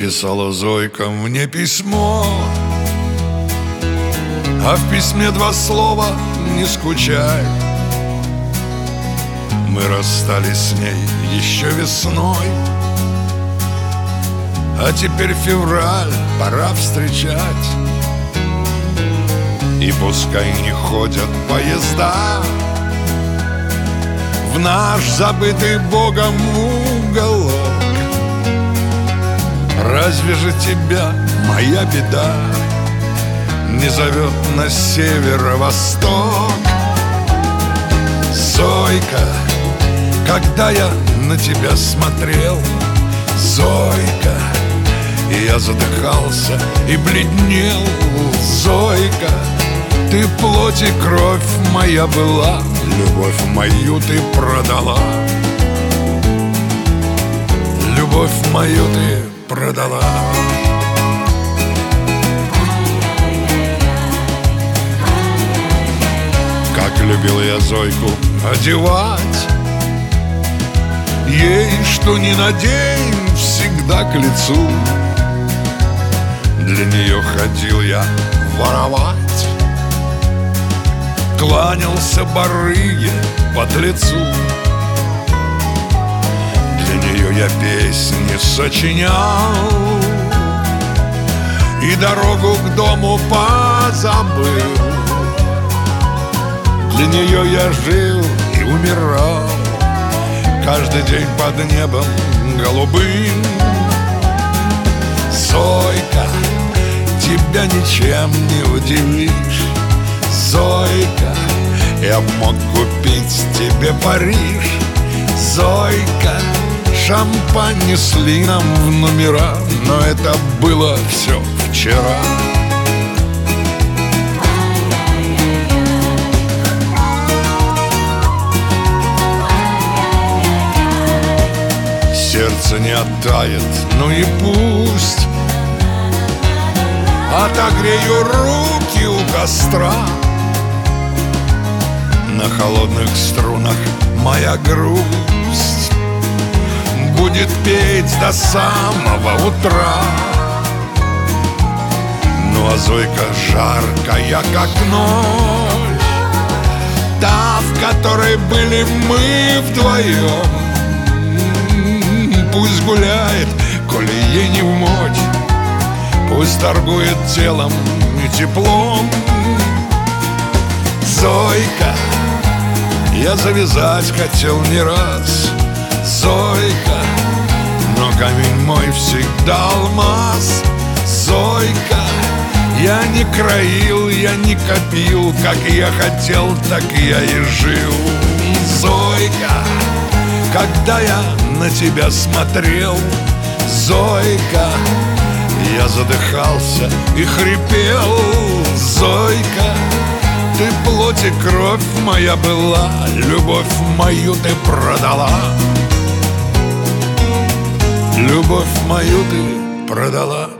Написала Зойка мне письмо. А в письме два слова «не скучай» Мы расстались с ней еще весной. А теперь февраль, пора встречать. И пускай не ходят поезда В наш забытый Богом уголок Разве же тебя моя беда Не зовет на северо-восток? Зойка, когда я на тебя смотрел Зойка, я задыхался и бледнел. Зойка, ты плоть и кровь моя была Любовь мою ты продала. Любовь мою ты продала. Как любил я Зойку одевать Ей, что ни на день, всегда к лицу. Для нее ходил я воровать Кланялся барыге под лицу я песни сочинял И дорогу к дому позабыл. Для нее я жил и умирал Каждый день под небом голубым. Зойка, тебя ничем не удивишь. Зойка, я мог купить тебе Париж. Зойка, шампань несли нам в номера Но это было все вчера. Сердце не оттает, ну и пусть. Отогрею руки у костра. На холодных струнах моя грусть Будет петь до самого утра. Ну а Зойка жаркая, как ночь Та, в которой были мы вдвоем. Пусть гуляет, коли ей не в мочь Пусть торгует телом и теплом. Зойка, я завязать хотел не раз Зойка, но камень мой всегда алмаз. Зойка, я не краил, я не копил Как я хотел, так я и жил. Зойка, когда я на тебя смотрел Зойка Я задыхался и хрипел. Зойка Ты плоть и кровь моя была Любовь мою ты продала Любовь мою ты продала